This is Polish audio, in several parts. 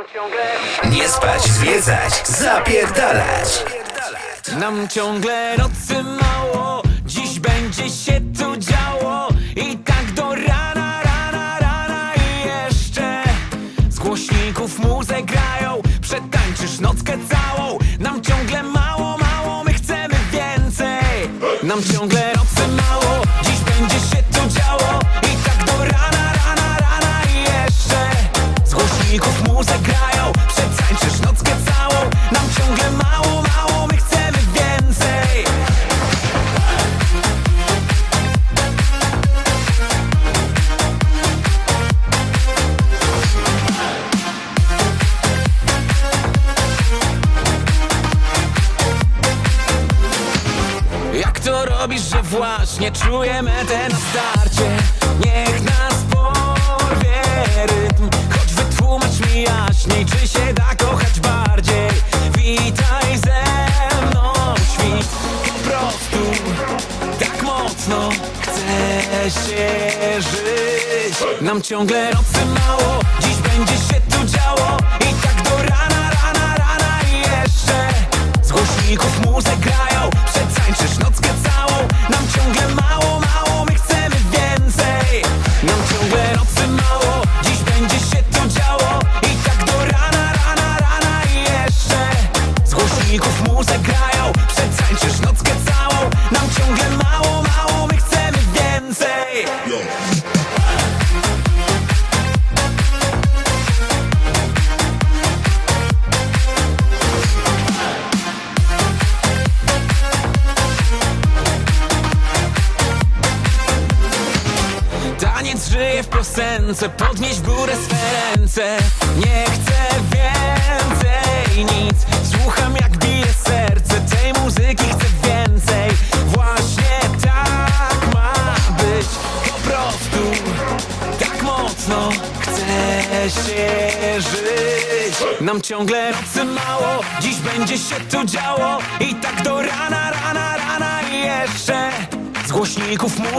Nam ciągle Nie spać, zwiedzać, zapierdalać. Nam ciągle nocy mało, dziś będzie się tu działo. I tak do rana, rana, rana i jeszcze. Z głośników muzę grają, przetańczysz nockę całą. Nam ciągle mało, mało, my chcemy więcej. Nam ciągle właśnie czuję metę na starcie. Niech nas porwie rytm. Choć wytłumacz mi jaśniej, czy się da kochać bardziej. Witaj ze mną świt. Po prostu tak mocno chcę się żyć. Nam ciągle nocy mało, dziś będzie się tu działo. I tak do rana, rana, rana i jeszcze. Z głośników muzę grają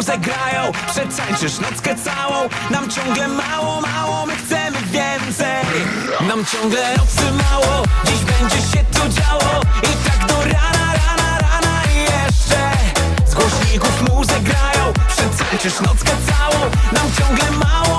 głośników muzę grają Przetańczysz nockę całą. Nam ciągle mało, mało, my chcemy więcej. Nam ciągle nocy mało. Dziś będzie się tu działo. I tak do rana, rana, rana i jeszcze. Z głośników muzę grają Przetańczysz nockę całą. Nam ciągle mało,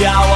Ciao.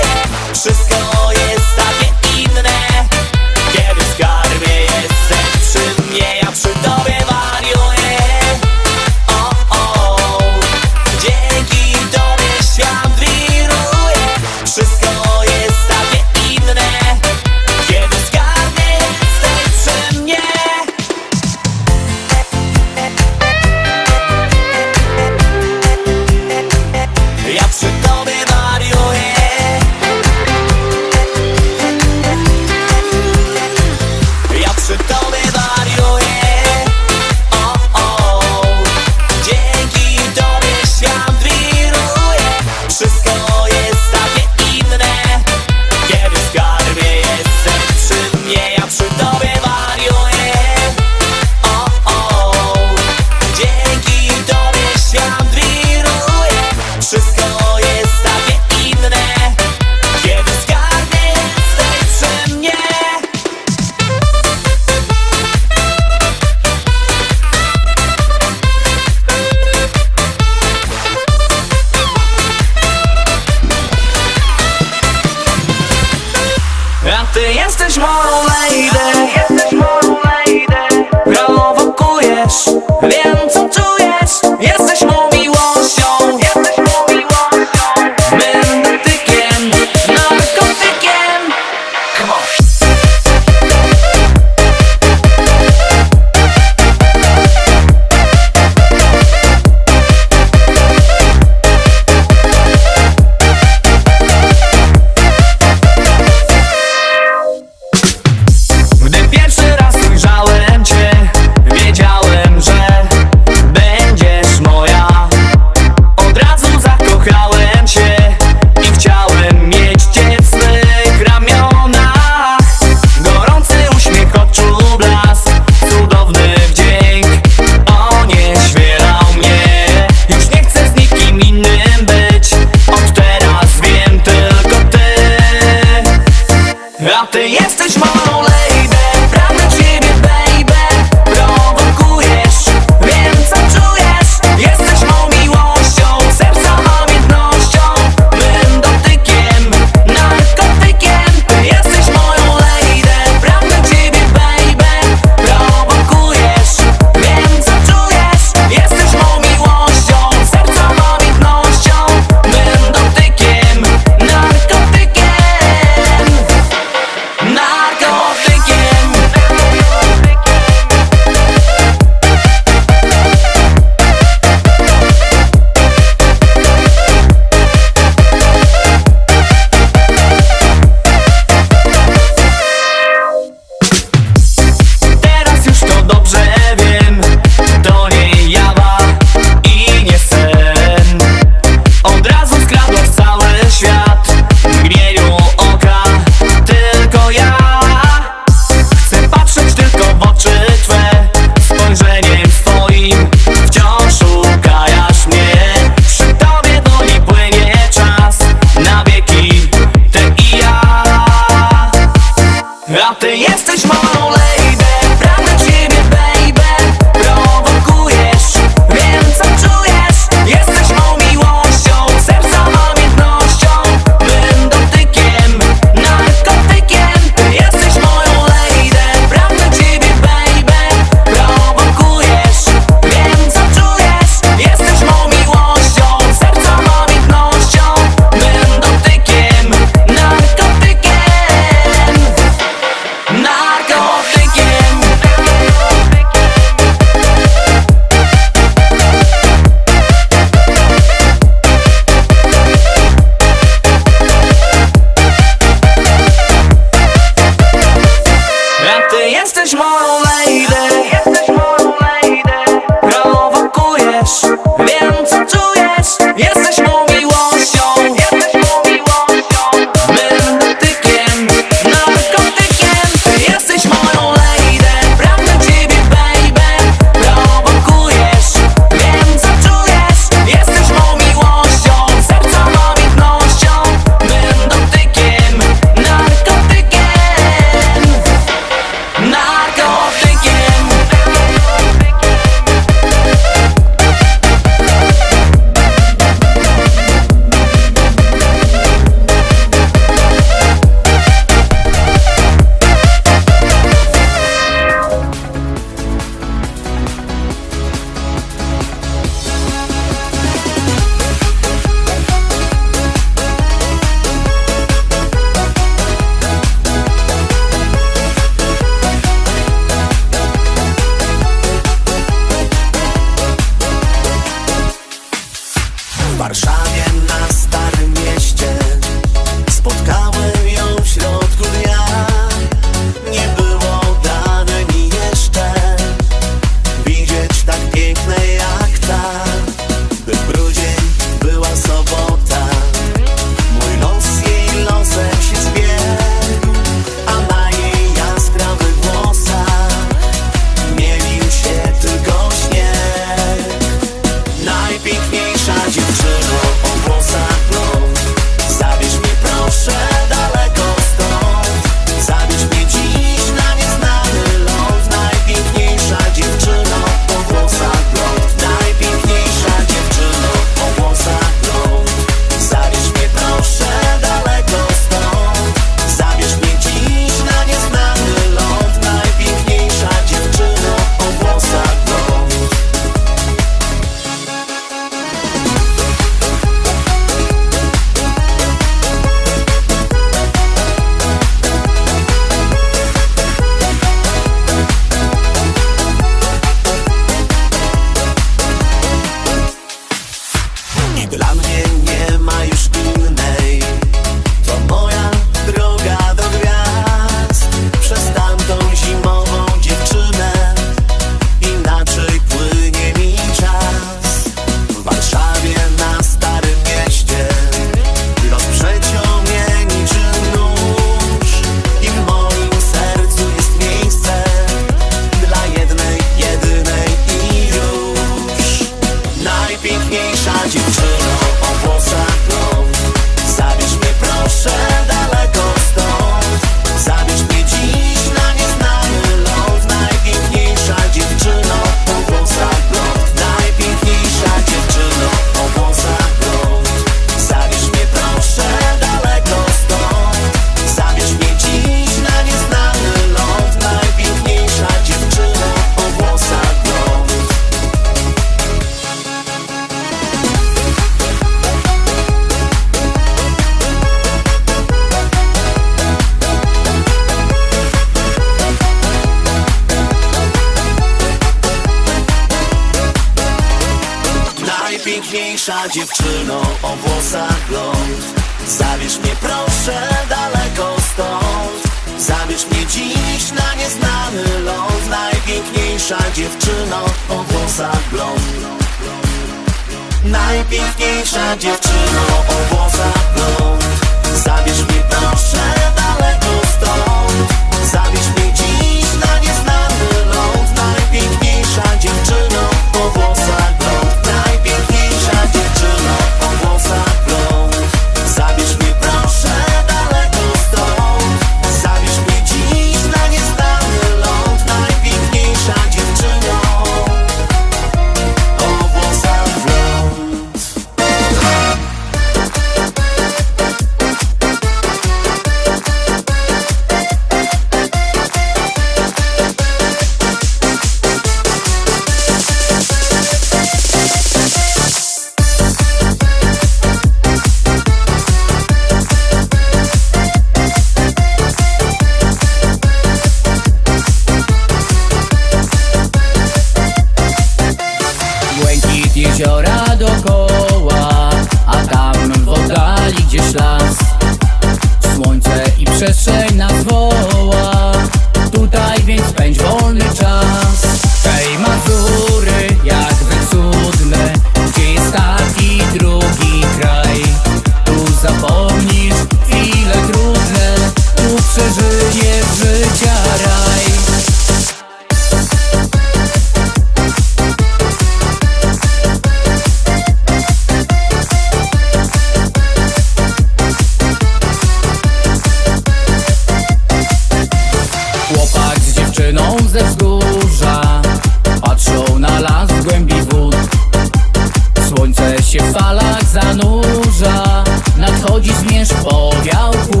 跑掉不。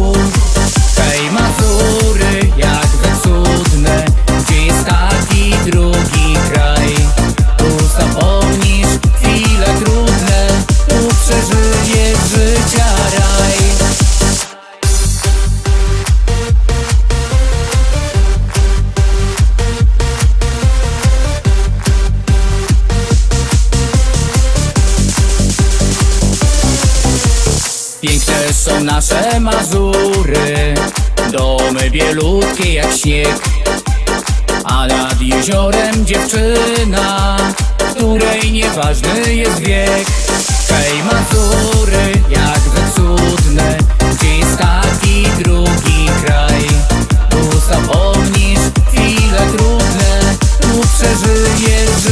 Mazury. Domy bielutkie jak śnieg. A nad jeziorem dziewczyna Której nieważny jest wiek. Hej Mazury, jak wy cudne Gdzie jest taki drugi kraj? Tu zapomnisz chwile trudne. Tu przeżyjesz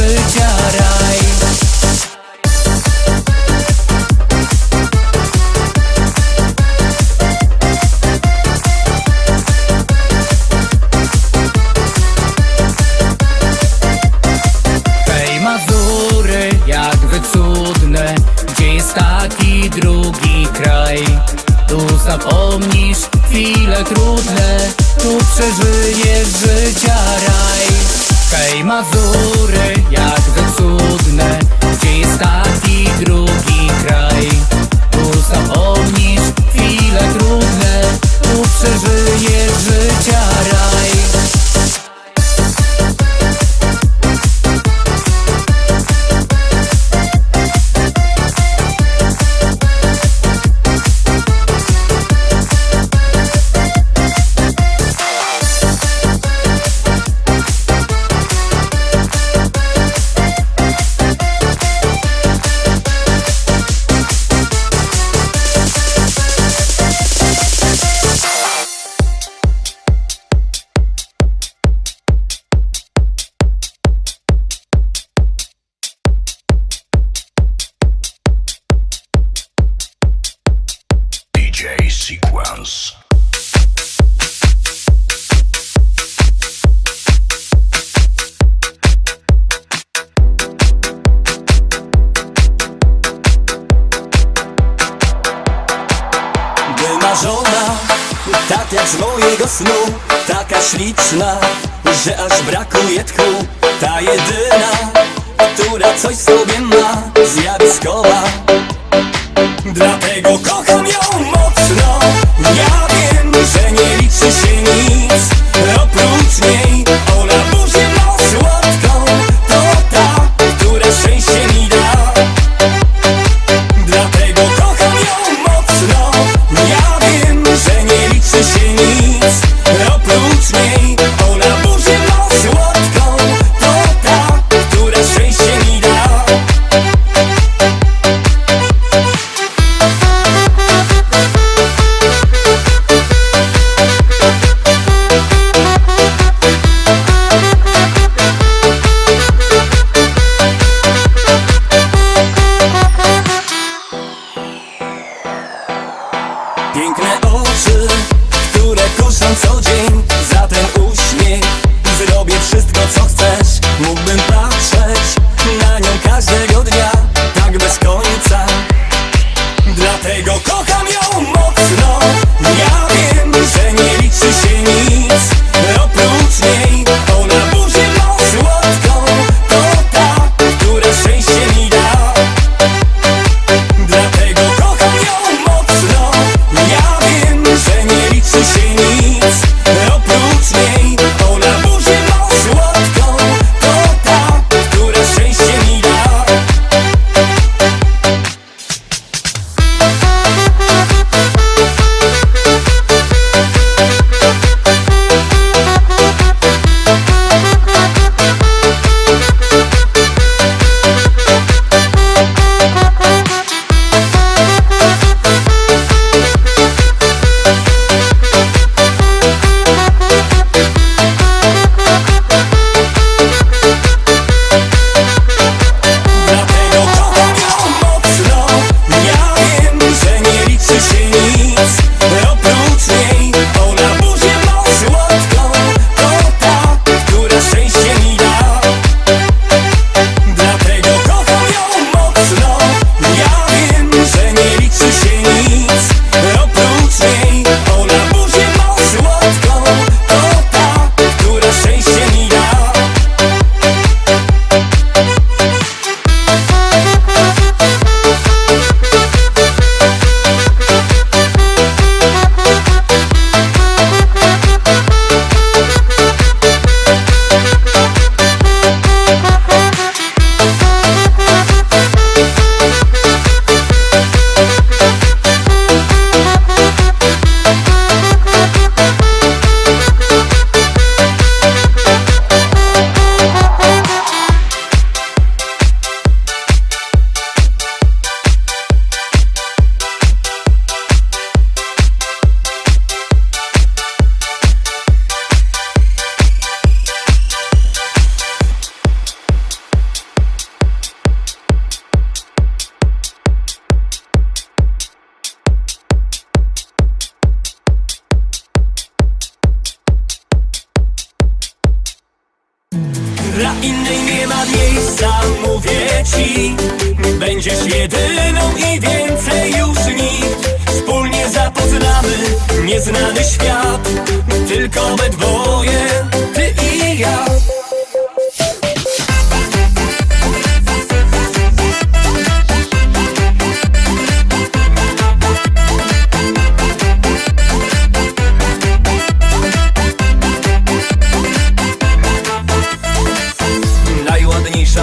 coś sobie ma zjawiskowa. Dlatego kocham ją mocno. Ja wiem, że nie liczy się nic.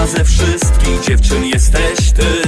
ze wszystkich dziewczyn jesteś ty.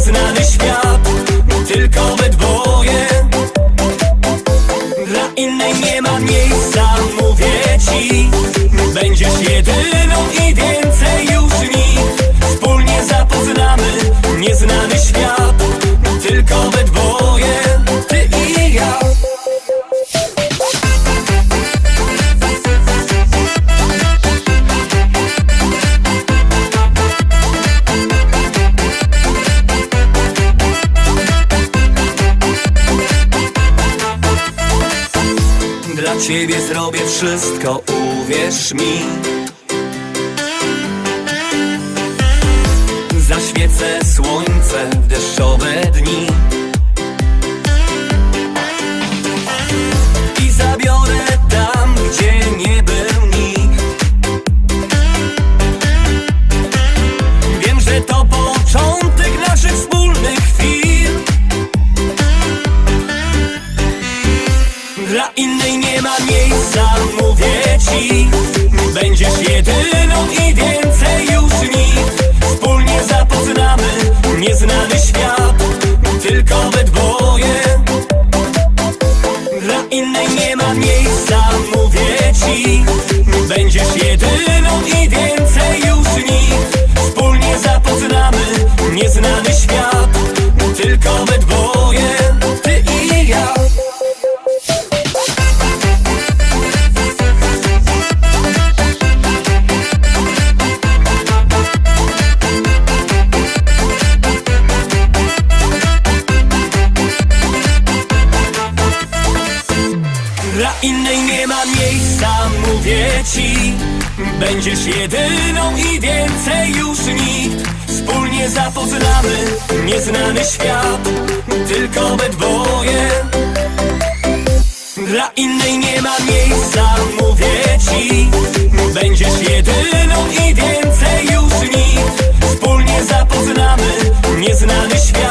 nieznany świat Tylko my dwoje. Dla innej nie ma miejsca, mówię ci. Będziesz jedyną i więcej już nikt Wspólnie zapoznamy nieznany świat. Pomóż mi. Zaświecę słońce w deszczowe dni. dzieci Będziesz jedyną i więcej już nic Wspólnie zapoznamy nieznane tylko my dwoje. Dla innej nie ma miejsca, mówię ci. Będziesz jedyną i więcej już nic. Wspólnie zapoznamy nieznany świat.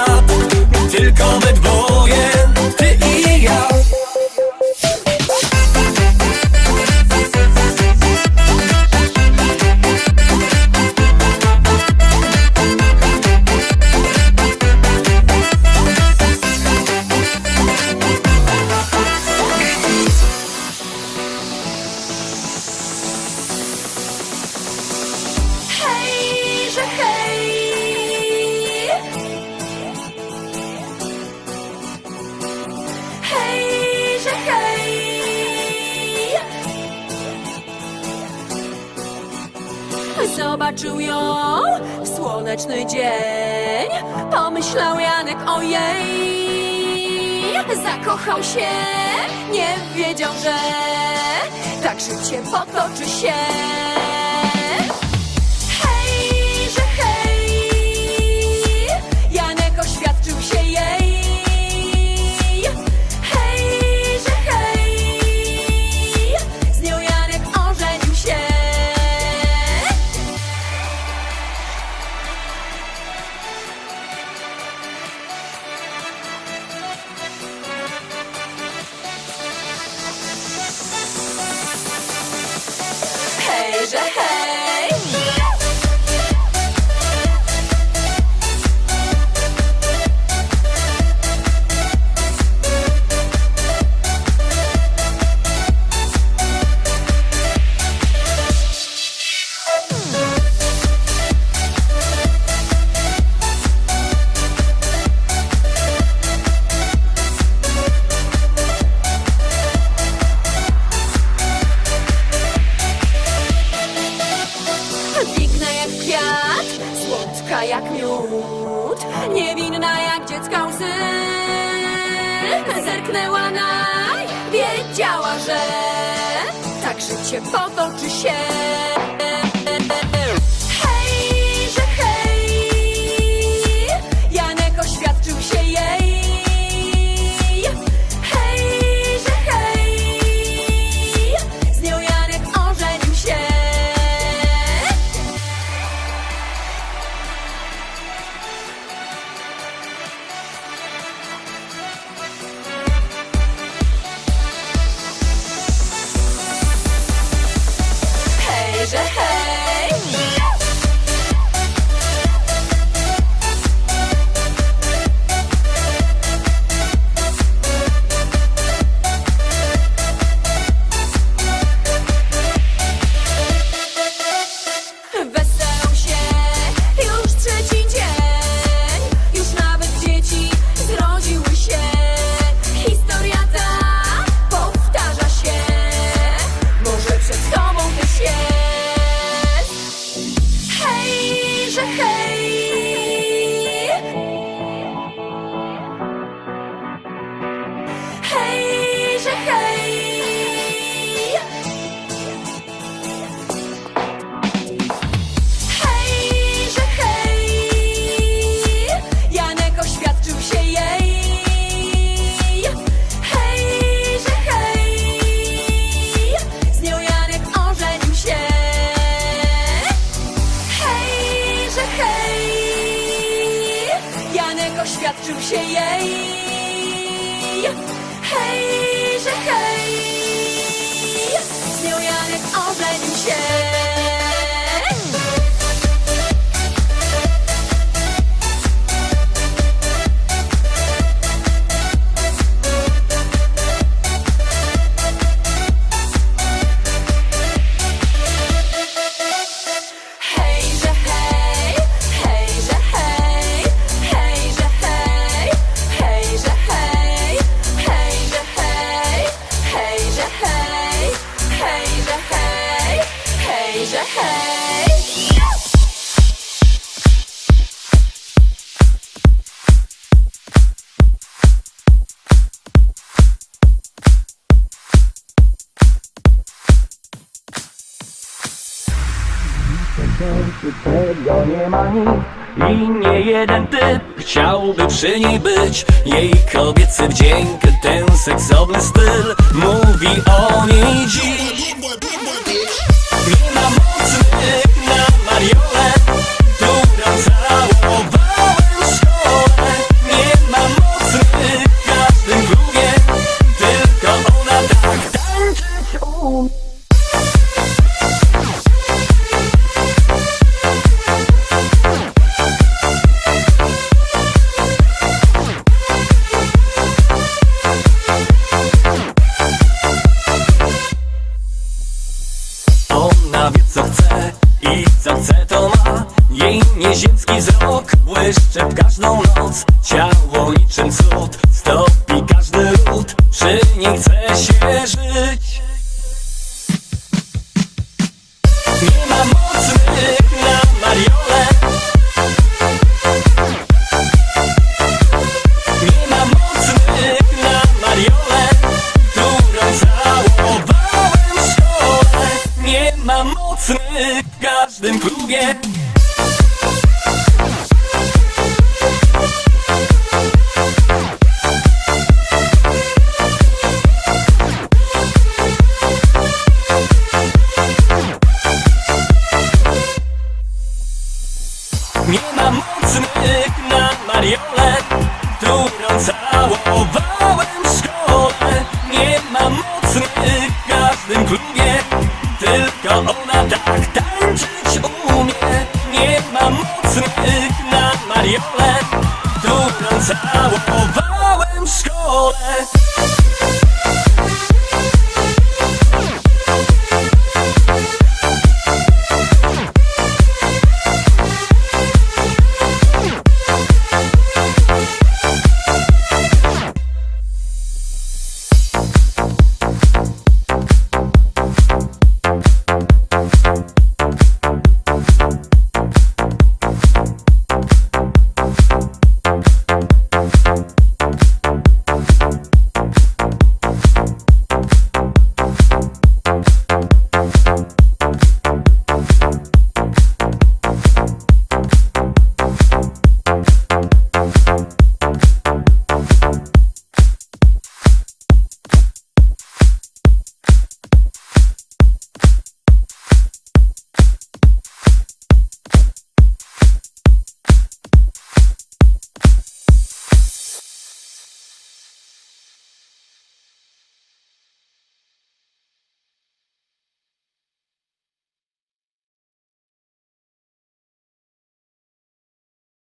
oświadczył się jej. Hej, że hej, z nią Janek ożenił się. jeden typ Chciałby przy niej być. Jej kobiecy wdzięk Ten seksowny styl Mówi o niej dziś. Nie ma mocy na mariolet. Jones.